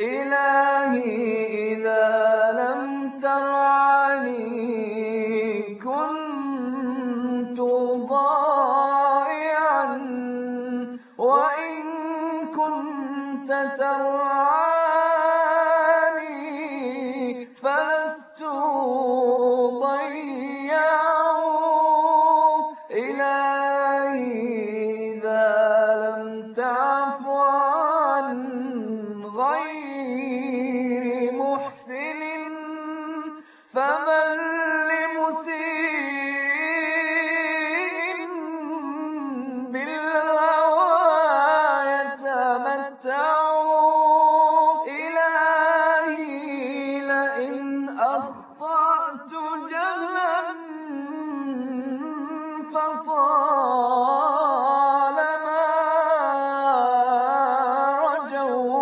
إلهي إذا لم ترعني كنت ضائعا وإن كنت ترعاني فلست ضياع إلهي إذا لم تعف غير محسن فمن لمسيء بالهوى يتمتع إلهي لئن أخطأت جهلا فطالما رجوت